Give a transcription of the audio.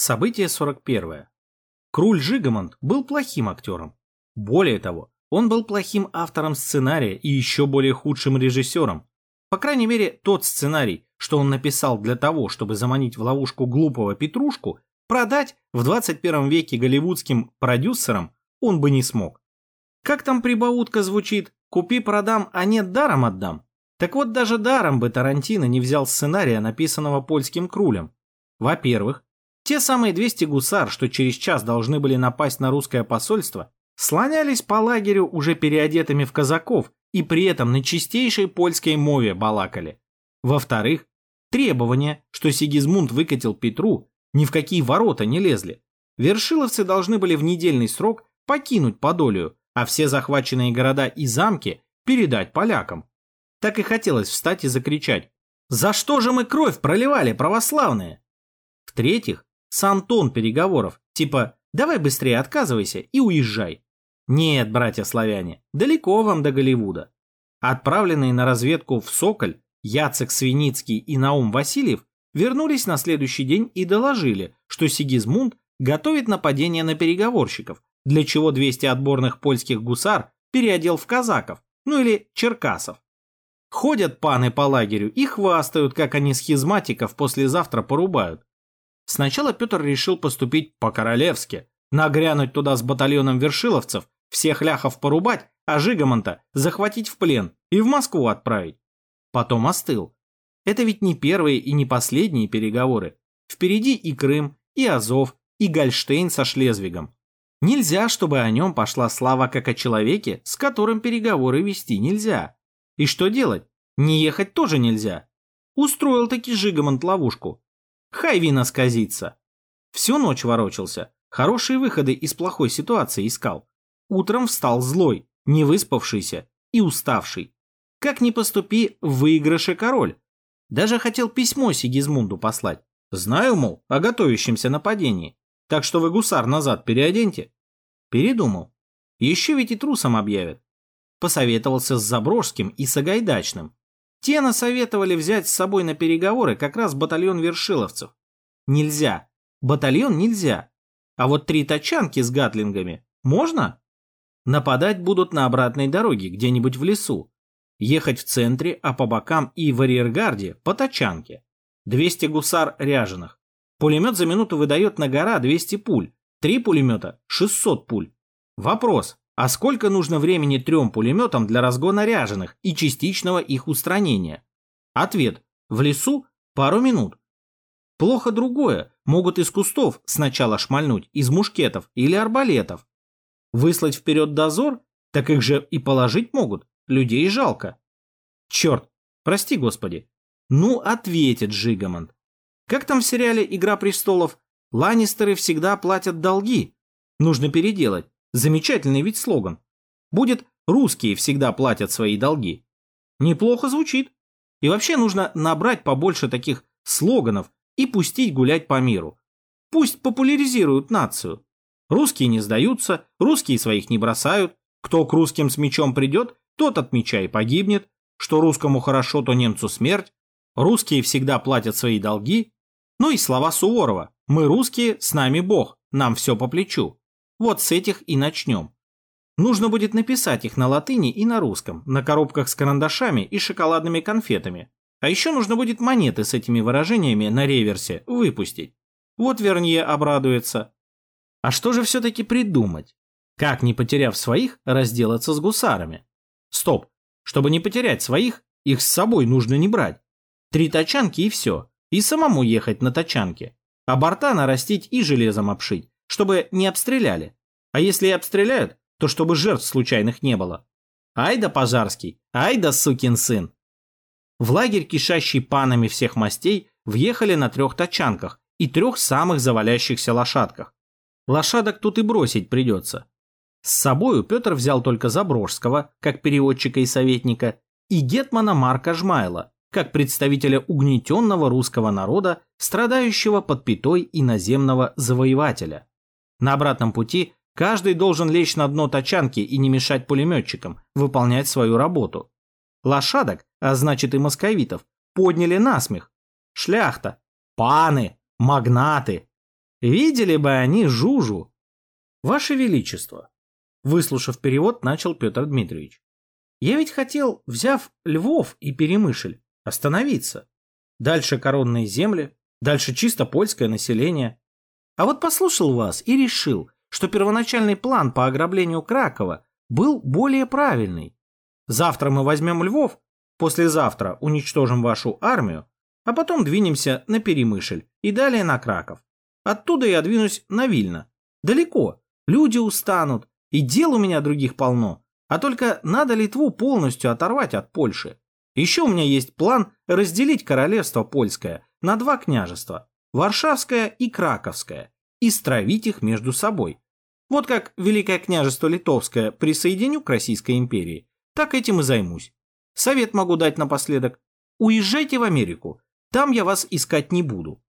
Событие 41. Круль Жигамонт был плохим актером. Более того, он был плохим автором сценария и еще более худшим режиссером. По крайней мере, тот сценарий, что он написал для того, чтобы заманить в ловушку глупого Петрушку, продать в 21 веке голливудским продюсерам он бы не смог. Как там прибаутка звучит «купи, продам, а нет, даром отдам». Так вот, даже даром бы Тарантино не взял сценария, написанного польским крулем. Во-первых, те самые 200 гусар, что через час должны были напасть на русское посольство, слонялись по лагерю уже переодетыми в казаков и при этом на чистейшей польской мове балакали. Во-вторых, требования, что Сигизмунд выкатил Петру, ни в какие ворота не лезли. Вершиловцы должны были в недельный срок покинуть Подолию, а все захваченные города и замки передать полякам. Так и хотелось встать и закричать «За что же мы кровь проливали, православные?» В-третьих, сам тон переговоров, типа «давай быстрее отказывайся и уезжай». Нет, братья-славяне, далеко вам до Голливуда. Отправленные на разведку в Соколь Яцек Свиницкий и Наум Васильев вернулись на следующий день и доложили, что Сигизмунд готовит нападение на переговорщиков, для чего 200 отборных польских гусар переодел в казаков, ну или черкасов. Ходят паны по лагерю и хвастают, как они схизматиков послезавтра порубают. Сначала Петр решил поступить по-королевски, нагрянуть туда с батальоном вершиловцев, всех ляхов порубать, а Жигамонта захватить в плен и в Москву отправить. Потом остыл. Это ведь не первые и не последние переговоры. Впереди и Крым, и Азов, и Гольштейн со Шлезвигом. Нельзя, чтобы о нем пошла слава как о человеке, с которым переговоры вести нельзя. И что делать? Не ехать тоже нельзя. Устроил таки Жигамонт ловушку. Хай вина сказится. Всю ночь ворочался, хорошие выходы из плохой ситуации искал. Утром встал злой, невыспавшийся и уставший. Как ни поступи, в выигрыше король. Даже хотел письмо Сигизмунду послать. Знаю, мол, о готовящемся нападении. Так что вы гусар назад переоденьте. Передумал. Еще ведь и трусом объявят посоветовался с Заброжским и Сагайдачным. Те насоветовали взять с собой на переговоры как раз батальон вершиловцев. Нельзя. Батальон нельзя. А вот три тачанки с гатлингами можно? Нападать будут на обратной дороге, где-нибудь в лесу. Ехать в центре, а по бокам и в арьергарде по тачанке. 200 гусар ряженых. Пулемет за минуту выдает на гора 200 пуль. Три пулемета – 600 пуль. Вопрос, а сколько нужно времени трем пулеметам для разгона ряженых и частичного их устранения? Ответ. В лесу пару минут. Плохо другое. Могут из кустов сначала шмальнуть, из мушкетов или арбалетов. Выслать вперед дозор, так их же и положить могут. Людей жалко. Черт, прости господи. Ну, ответит Жигамонт. Как там в сериале «Игра престолов»? Ланнистеры всегда платят долги. Нужно переделать. Замечательный ведь слоган. Будет «русские всегда платят свои долги». Неплохо звучит. И вообще нужно набрать побольше таких слоганов и пустить гулять по миру. Пусть популяризируют нацию. Русские не сдаются, русские своих не бросают. Кто к русским с мечом придет, тот от меча и погибнет. Что русскому хорошо, то немцу смерть. Русские всегда платят свои долги. Ну и слова Суворова. Мы русские, с нами Бог, нам все по плечу. Вот с этих и начнем. Нужно будет написать их на латыни и на русском, на коробках с карандашами и шоколадными конфетами. А еще нужно будет монеты с этими выражениями на реверсе выпустить. Вот Вернье обрадуется. А что же все-таки придумать? Как, не потеряв своих, разделаться с гусарами? Стоп. Чтобы не потерять своих, их с собой нужно не брать. Три тачанки и все. И самому ехать на тачанке. А борта нарастить и железом обшить чтобы не обстреляли. А если и обстреляют, то чтобы жертв случайных не было. Ай да Пожарский, ай да сукин сын. В лагерь, кишащий панами всех мастей, въехали на трех тачанках и трех самых завалящихся лошадках. Лошадок тут и бросить придется. С собою Петр взял только Заброжского, как переводчика и советника, и гетмана Марка Жмайла, как представителя угнетенного русского народа, страдающего под пятой иноземного завоевателя. На обратном пути каждый должен лечь на дно тачанки и не мешать пулеметчикам выполнять свою работу. Лошадок, а значит и московитов, подняли насмех. Шляхта, паны, магнаты. Видели бы они Жужу. Ваше Величество, выслушав перевод, начал Петр Дмитриевич. Я ведь хотел, взяв Львов и Перемышль, остановиться. Дальше коронные земли, дальше чисто польское население. А вот послушал вас и решил, что первоначальный план по ограблению Кракова был более правильный. Завтра мы возьмем Львов, послезавтра уничтожим вашу армию, а потом двинемся на Перемышль и далее на Краков. Оттуда я двинусь на Вильно. Далеко, люди устанут, и дел у меня других полно, а только надо Литву полностью оторвать от Польши. Еще у меня есть план разделить королевство польское на два княжества – Варшавское и Краковское, и стравить их между собой. Вот как Великое княжество Литовское присоединю к Российской империи, так этим и займусь. Совет могу дать напоследок. Уезжайте в Америку, там я вас искать не буду.